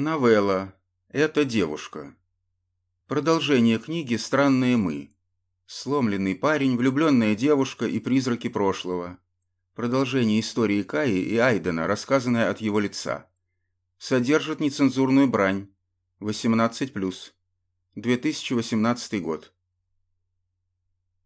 Новелла. Это девушка. Продолжение книги «Странные мы». Сломленный парень, влюбленная девушка и призраки прошлого. Продолжение истории Каи и Айдена, рассказанное от его лица. Содержит нецензурную брань. 18+. 2018 год.